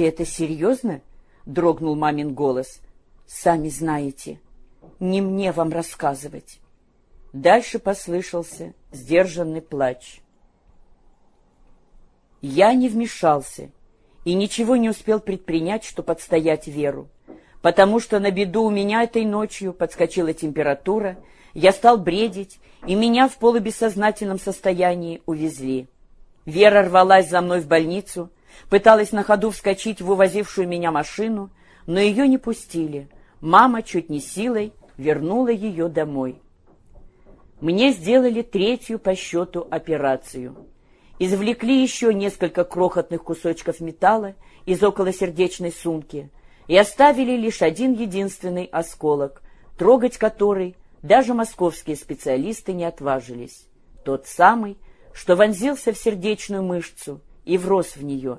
Ты это серьезно? — дрогнул мамин голос. — Сами знаете. Не мне вам рассказывать. Дальше послышался сдержанный плач. Я не вмешался и ничего не успел предпринять, чтобы отстоять веру, потому что на беду у меня этой ночью подскочила температура, я стал бредить, и меня в полубессознательном состоянии увезли. Вера рвалась за мной в больницу, пыталась на ходу вскочить в увозившую меня машину, но ее не пустили. Мама чуть не силой вернула ее домой. Мне сделали третью по счету операцию. Извлекли еще несколько крохотных кусочков металла из околосердечной сумки и оставили лишь один единственный осколок, трогать который даже московские специалисты не отважились. Тот самый, что вонзился в сердечную мышцу и врос в нее.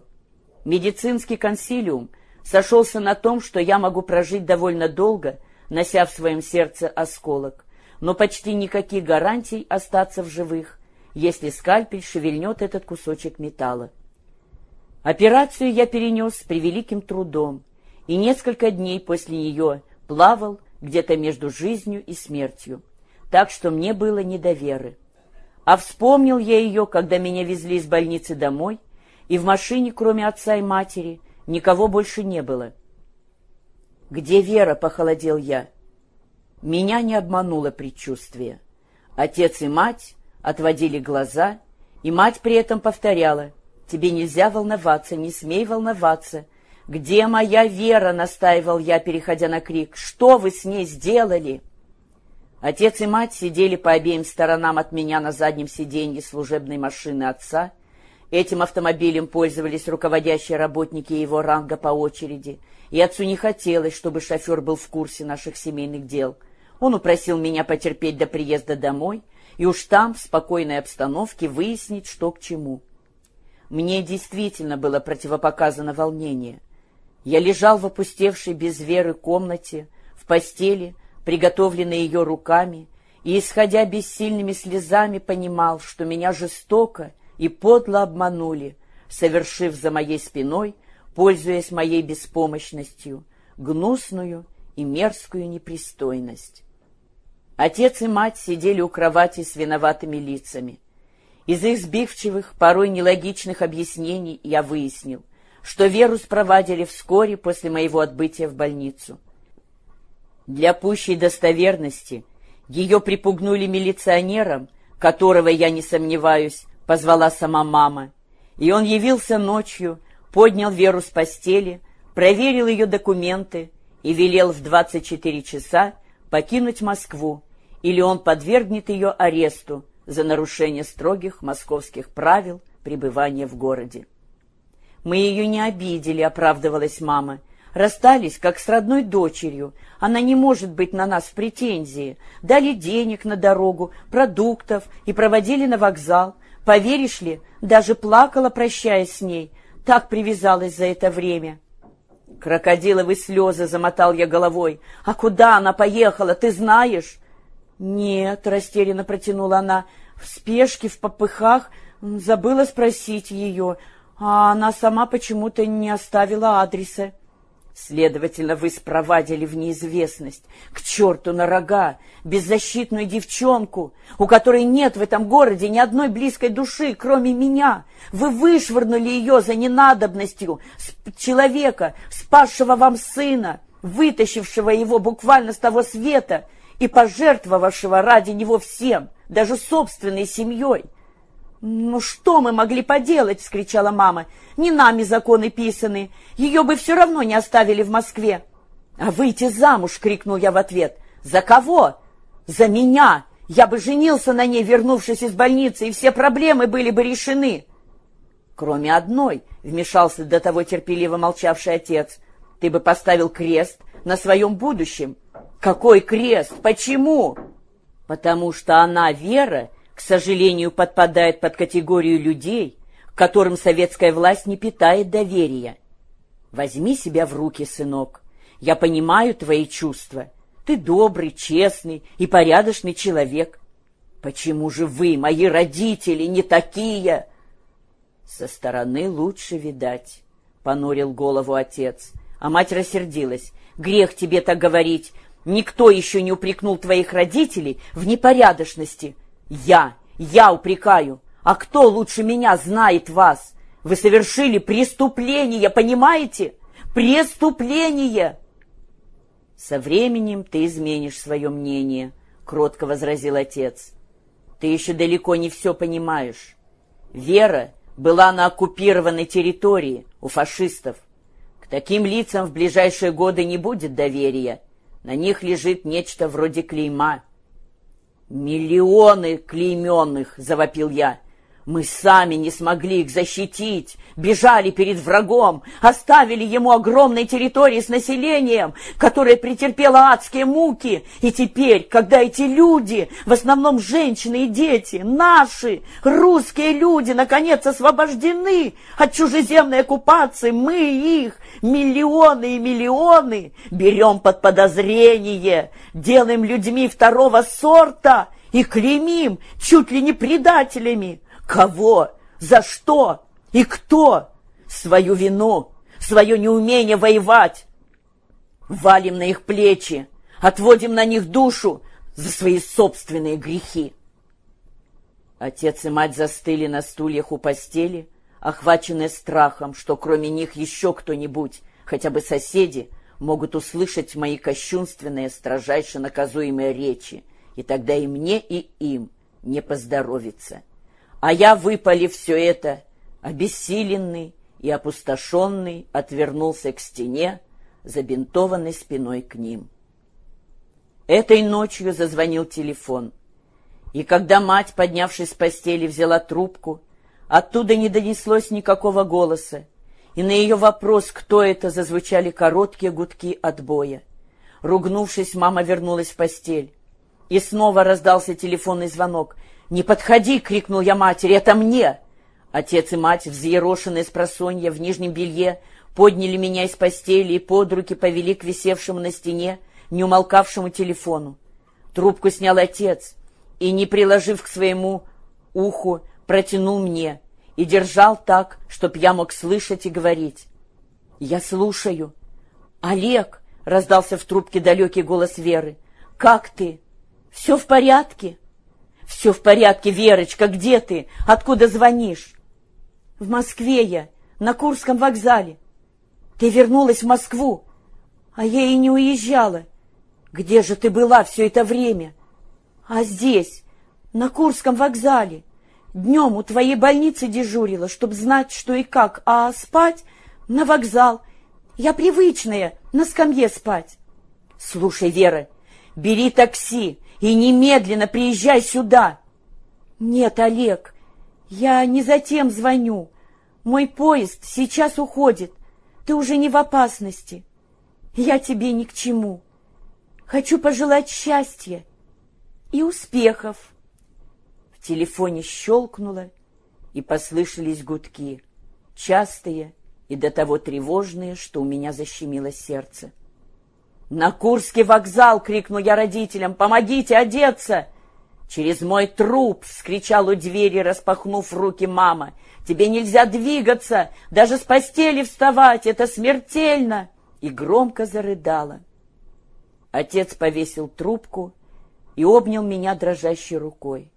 Медицинский консилиум сошелся на том, что я могу прожить довольно долго, нося в своем сердце осколок, но почти никаких гарантий остаться в живых, если скальпель шевельнет этот кусочек металла. Операцию я перенес с превеликим трудом, и несколько дней после нее плавал где-то между жизнью и смертью, так что мне было не до веры. А вспомнил я ее, когда меня везли из больницы домой, и в машине, кроме отца и матери, никого больше не было. «Где Вера?» — похолодел я. Меня не обмануло предчувствие. Отец и мать отводили глаза, и мать при этом повторяла, «Тебе нельзя волноваться, не смей волноваться, «Где моя Вера?» — настаивал я, переходя на крик. «Что вы с ней сделали?» Отец и мать сидели по обеим сторонам от меня на заднем сиденье служебной машины отца. Этим автомобилем пользовались руководящие работники его ранга по очереди, и отцу не хотелось, чтобы шофер был в курсе наших семейных дел. Он упросил меня потерпеть до приезда домой и уж там, в спокойной обстановке, выяснить, что к чему. Мне действительно было противопоказано волнение — я лежал в опустевшей без веры комнате, в постели, приготовленной ее руками, и, исходя бессильными слезами, понимал, что меня жестоко и подло обманули, совершив за моей спиной, пользуясь моей беспомощностью, гнусную и мерзкую непристойность. Отец и мать сидели у кровати с виноватыми лицами. Из их сбивчивых, порой нелогичных объяснений я выяснил, что Веру спровадили вскоре после моего отбытия в больницу. Для пущей достоверности ее припугнули милиционером, которого, я не сомневаюсь, позвала сама мама, и он явился ночью, поднял Веру с постели, проверил ее документы и велел в 24 часа покинуть Москву, или он подвергнет ее аресту за нарушение строгих московских правил пребывания в городе. Мы ее не обидели, оправдывалась мама. Расстались, как с родной дочерью. Она не может быть на нас в претензии. Дали денег на дорогу, продуктов и проводили на вокзал. Поверишь ли, даже плакала, прощаясь с ней. Так привязалась за это время. Крокодиловые слезы замотал я головой. «А куда она поехала, ты знаешь?» «Нет», — растерянно протянула она, — «в спешке, в попыхах, забыла спросить ее а она сама почему-то не оставила адреса. Следовательно, вы спровадили в неизвестность, к черту на рога, беззащитную девчонку, у которой нет в этом городе ни одной близкой души, кроме меня. Вы вышвырнули ее за ненадобностью человека, спасшего вам сына, вытащившего его буквально с того света и пожертвовавшего ради него всем, даже собственной семьей. «Ну что мы могли поделать?» — вскричала мама. «Не нами законы писаны. Ее бы все равно не оставили в Москве». «А выйти замуж!» — крикнул я в ответ. «За кого?» «За меня! Я бы женился на ней, вернувшись из больницы, и все проблемы были бы решены!» «Кроме одной», — вмешался до того терпеливо молчавший отец, «ты бы поставил крест на своем будущем». «Какой крест? Почему?» «Потому что она, Вера, сожалению, подпадает под категорию людей, которым советская власть не питает доверия. Возьми себя в руки, сынок. Я понимаю твои чувства. Ты добрый, честный и порядочный человек. Почему же вы, мои родители, не такие? Со стороны лучше видать, — понурил голову отец. А мать рассердилась. «Грех тебе так говорить. Никто еще не упрекнул твоих родителей в непорядочности. Я, я упрекаю. А кто лучше меня знает вас? Вы совершили преступление, понимаете? Преступление!» «Со временем ты изменишь свое мнение», — кротко возразил отец. «Ты еще далеко не все понимаешь. Вера была на оккупированной территории у фашистов. К таким лицам в ближайшие годы не будет доверия. На них лежит нечто вроде клейма». «Миллионы клейменных!» — завопил я. Мы сами не смогли их защитить, бежали перед врагом, оставили ему огромные территории с населением, которое претерпело адские муки. И теперь, когда эти люди, в основном женщины и дети, наши, русские люди, наконец освобождены от чужеземной оккупации, мы их, миллионы и миллионы, берем под подозрение, делаем людьми второго сорта и клеймим чуть ли не предателями. Кого? За что? И кто? Свою вину, свое неумение воевать. Валим на их плечи, отводим на них душу за свои собственные грехи. Отец и мать застыли на стульях у постели, охваченные страхом, что кроме них еще кто-нибудь, хотя бы соседи, могут услышать мои кощунственные, строжайше наказуемые речи, и тогда и мне, и им не поздоровится. А я, выпалив все это, обессиленный и опустошенный, отвернулся к стене, забинтованной спиной к ним. Этой ночью зазвонил телефон, и когда мать, поднявшись с постели, взяла трубку, оттуда не донеслось никакого голоса, и на ее вопрос, кто это, зазвучали короткие гудки отбоя. Ругнувшись, мама вернулась в постель, и снова раздался телефонный звонок — «Не подходи!» — крикнул я матери. «Это мне!» Отец и мать, взъерошенные с просонья в нижнем белье, подняли меня из постели и под руки повели к висевшему на стене, неумолкавшему телефону. Трубку снял отец и, не приложив к своему уху, протянул мне и держал так, чтоб я мог слышать и говорить. «Я слушаю». «Олег!» — раздался в трубке далекий голос Веры. «Как ты? Все в порядке?» «Все в порядке, Верочка, где ты? Откуда звонишь?» «В Москве я, на Курском вокзале. Ты вернулась в Москву, а я и не уезжала. Где же ты была все это время?» «А здесь, на Курском вокзале. Днем у твоей больницы дежурила, чтоб знать, что и как, а спать на вокзал. Я привычная, на скамье спать». «Слушай, Вера, бери такси, и немедленно приезжай сюда. Нет, Олег, я не затем звоню. Мой поезд сейчас уходит. Ты уже не в опасности. Я тебе ни к чему. Хочу пожелать счастья и успехов. В телефоне щелкнуло, и послышались гудки, частые и до того тревожные, что у меня защемило сердце. «На Курский вокзал!» — крикнул я родителям. «Помогите одеться!» «Через мой труп!» — вскричал у двери, распахнув руки мама. «Тебе нельзя двигаться, даже с постели вставать, это смертельно!» И громко зарыдала. Отец повесил трубку и обнял меня дрожащей рукой.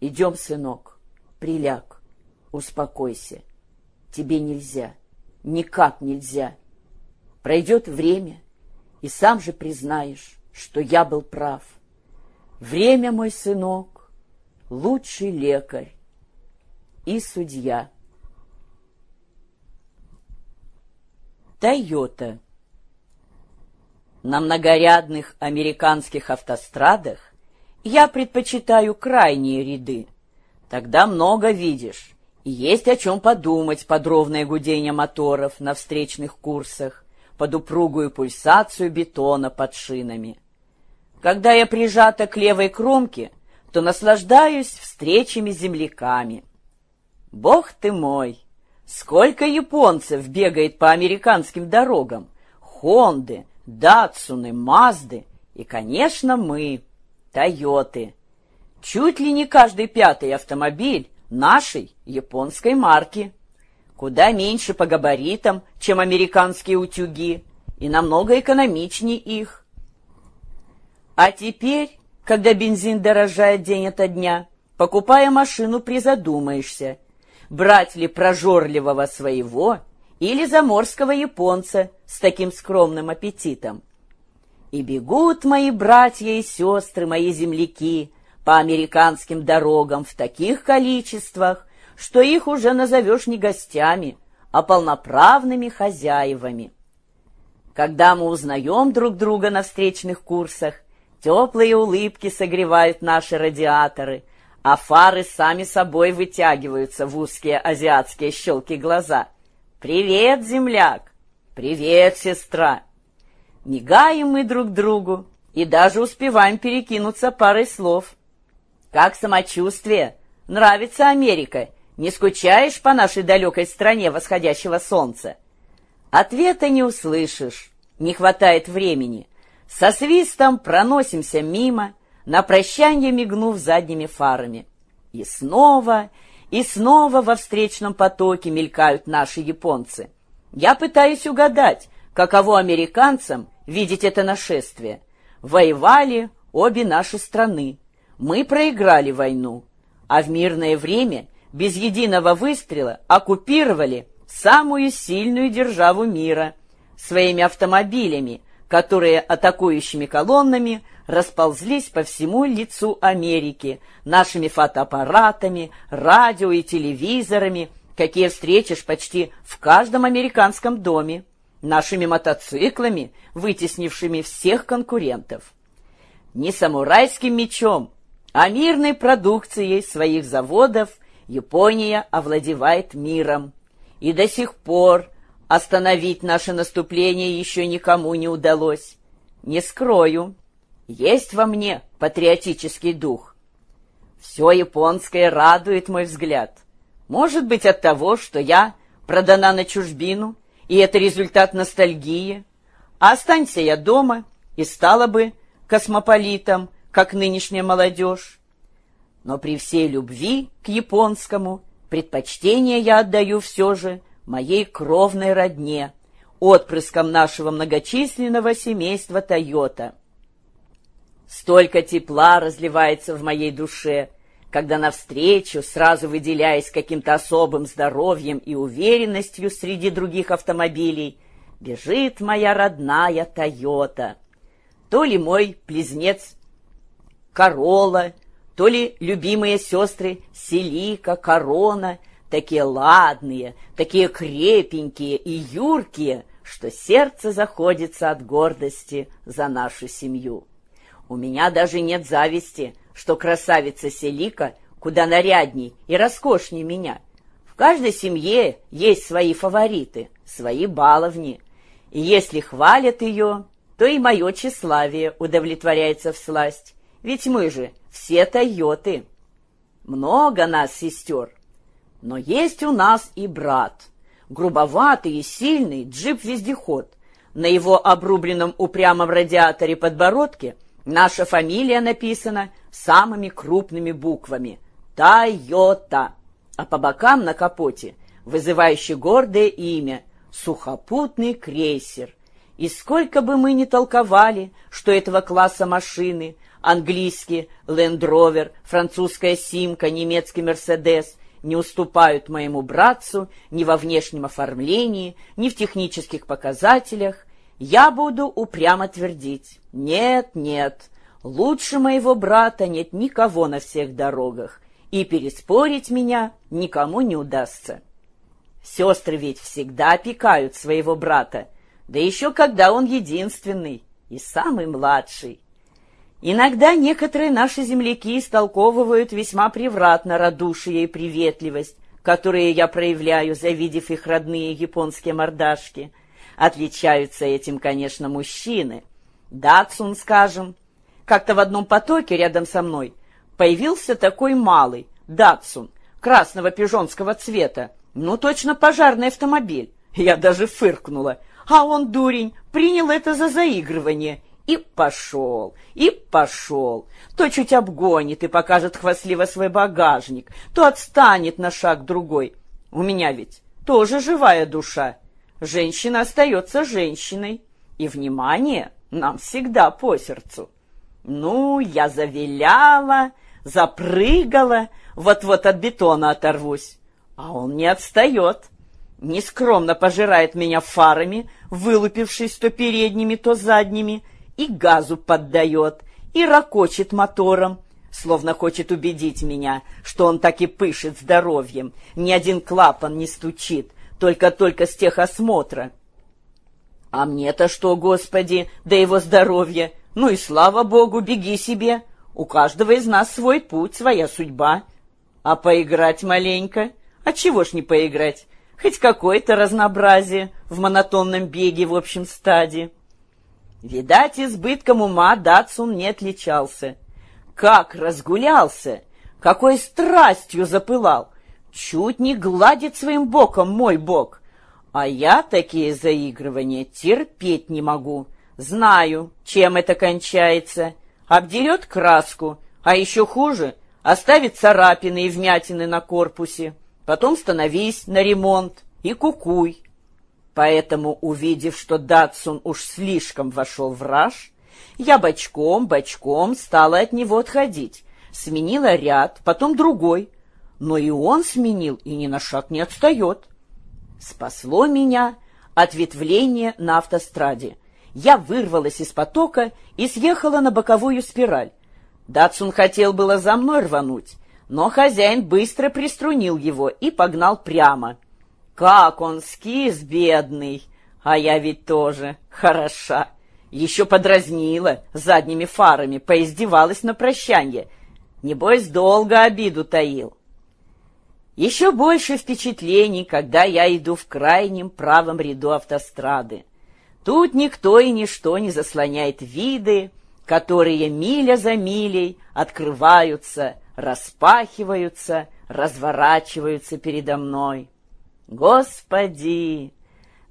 «Идем, сынок, приляг, успокойся. Тебе нельзя, никак нельзя. Пройдет время, и сам же признаешь, что я был прав. Время, мой сынок, лучший лекарь и судья. Тойота На многорядных американских автострадах я предпочитаю крайние ряды. Тогда много видишь, и есть о чем подумать под ровное гудение моторов на встречных курсах под упругую пульсацию бетона под шинами. Когда я прижата к левой кромке, то наслаждаюсь встречами с земляками. Бог ты мой! Сколько японцев бегает по американским дорогам! Хонды, Датсуны, Мазды и, конечно, мы, Тойоты. Чуть ли не каждый пятый автомобиль нашей японской марки. Куда меньше по габаритам, чем американские утюги, и намного экономичнее их. А теперь, когда бензин дорожает день ото дня, покупая машину, призадумаешься, брать ли прожорливого своего или заморского японца с таким скромным аппетитом. И бегут мои братья и сестры, мои земляки, по американским дорогам в таких количествах, что их уже назовешь не гостями, а полноправными хозяевами. Когда мы узнаем друг друга на встречных курсах, теплые улыбки согревают наши радиаторы, а фары сами собой вытягиваются в узкие азиатские щелки глаза. «Привет, земляк!» «Привет, сестра!» Мигаем мы друг другу и даже успеваем перекинуться парой слов. «Как самочувствие? Нравится Америка? Не скучаешь по нашей далекой стране восходящего солнца?» Ответа не услышишь, не хватает времени. Со свистом проносимся мимо, на прощание мигнув задними фарами. И снова, и снова во встречном потоке мелькают наши японцы. Я пытаюсь угадать, каково американцам видеть это нашествие. Воевали обе наши страны. Мы проиграли войну, а в мирное время без единого выстрела оккупировали самую сильную державу мира своими автомобилями, которые атакующими колоннами расползлись по всему лицу Америки, нашими фотоаппаратами, радио и телевизорами, какие встретишь почти в каждом американском доме, нашими мотоциклами, вытеснившими всех конкурентов. Не самурайским мечом, а мирной продукцией своих заводов Япония овладевает миром. И до сих пор остановить наше наступление еще никому не удалось. Не скрою, есть во мне патриотический дух. Все японское радует мой взгляд. Может быть от того, что я продана на чужбину, и это результат ностальгии. А останься я дома, и стала бы космополитом, как нынешняя молодежь. Но при всей любви к японскому предпочтение я отдаю все же моей кровной родне, отпрыском нашего многочисленного семейства Тойота. Столько тепла разливается в моей душе, когда навстречу, сразу выделяясь каким-то особым здоровьем и уверенностью среди других автомобилей, бежит моя родная Тойота. То ли мой близнец Корола, то ли любимые сестры Селика, Корона, такие ладные, такие крепенькие и юркие, что сердце заходится от гордости за нашу семью. У меня даже нет зависти, что красавица Селика куда нарядней и роскошней меня. В каждой семье есть свои фавориты, свои баловни. И если хвалят ее, то и мое тщеславие удовлетворяется в сласть. Ведь мы же все тойоты. Много нас, сестер. Но есть у нас и брат. Грубоватый и сильный джип-вездеход. На его обрубленном упрямом радиаторе подбородке Наша фамилия написана самыми крупными буквами «Тойота», а по бокам на капоте вызывающее гордое имя «Сухопутный крейсер». И сколько бы мы ни толковали, что этого класса машины, английский Rover, французская Симка, немецкий Мерседес, не уступают моему братцу ни во внешнем оформлении, ни в технических показателях, я буду упрямо твердить. Нет, нет, лучше моего брата нет никого на всех дорогах, и переспорить меня никому не удастся. Сестры ведь всегда опекают своего брата, да еще когда он единственный и самый младший. Иногда некоторые наши земляки истолковывают весьма превратно радушие и приветливость, которые я проявляю, завидев их родные японские мордашки — Отличаются этим, конечно, мужчины. Датсун, скажем. Как-то в одном потоке рядом со мной появился такой малый, Датсун, красного пижонского цвета. Ну, точно пожарный автомобиль. Я даже фыркнула. А он, дурень, принял это за заигрывание. И пошел, и пошел. То чуть обгонит и покажет хвастливо свой багажник, то отстанет на шаг другой. У меня ведь тоже живая душа. Женщина остается женщиной, и внимание нам всегда по сердцу. Ну, я завиляла, запрыгала, вот-вот от бетона оторвусь. А он не отстает, нескромно пожирает меня фарами, вылупившись то передними, то задними, и газу поддает, и ракочет мотором, словно хочет убедить меня, что он так и пышет здоровьем, ни один клапан не стучит, только-только с техосмотра. А мне-то что, Господи, да его здоровье! Ну и слава Богу, беги себе! У каждого из нас свой путь, своя судьба. А поиграть маленько? А чего ж не поиграть? Хоть какое-то разнообразие в монотонном беге в общем стаде. Видать, избытком ума Датсун не отличался. Как разгулялся, какой страстью запылал, чуть не гладит своим боком мой бок. А я такие заигрывания терпеть не могу. Знаю, чем это кончается. Обдерет краску, а еще хуже — оставит царапины и вмятины на корпусе. Потом становись на ремонт и кукуй. Поэтому, увидев, что Датсун уж слишком вошел в раж, я бочком-бочком стала от него отходить, сменила ряд, потом другой. Но и он сменил, и ни на шаг не отстает. Спасло меня ответвление на автостраде. Я вырвалась из потока и съехала на боковую спираль. Датсун хотел было за мной рвануть, но хозяин быстро приструнил его и погнал прямо. Как он скис, бедный! А я ведь тоже хороша. Еще подразнила задними фарами, поиздевалась на прощанье. Небось, долго обиду таил. Еще больше впечатлений, когда я иду в крайнем правом ряду автострады. Тут никто и ничто не заслоняет виды, которые миля за милей открываются, распахиваются, разворачиваются передо мной. Господи,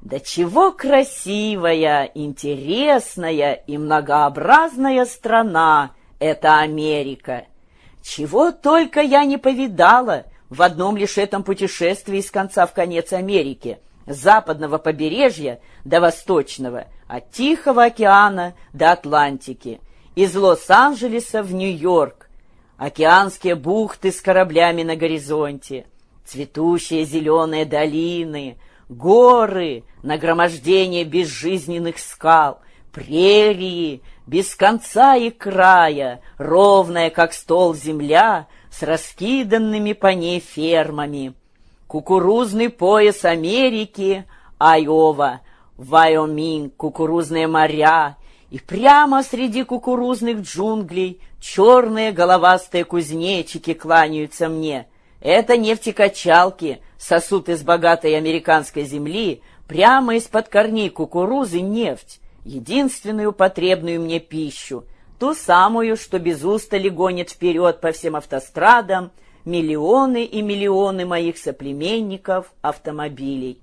да чего красивая, интересная и многообразная страна эта Америка! Чего только я не повидала в одном лишь этом путешествии с конца в конец Америки, с западного побережья до восточного, от Тихого океана до Атлантики, из Лос-Анджелеса в Нью-Йорк, океанские бухты с кораблями на горизонте, цветущие зеленые долины — горы, нагромождение безжизненных скал, прерии, без конца и края, ровная, как стол земля, с раскиданными по ней фермами. Кукурузный пояс Америки, Айова, Вайоминг, кукурузные моря, и прямо среди кукурузных джунглей черные головастые кузнечики кланяются мне. Это нефтекачалки — сосут из богатой американской земли прямо из-под корней кукурузы нефть, единственную потребную мне пищу, ту самую, что без устали гонит вперед по всем автострадам миллионы и миллионы моих соплеменников автомобилей.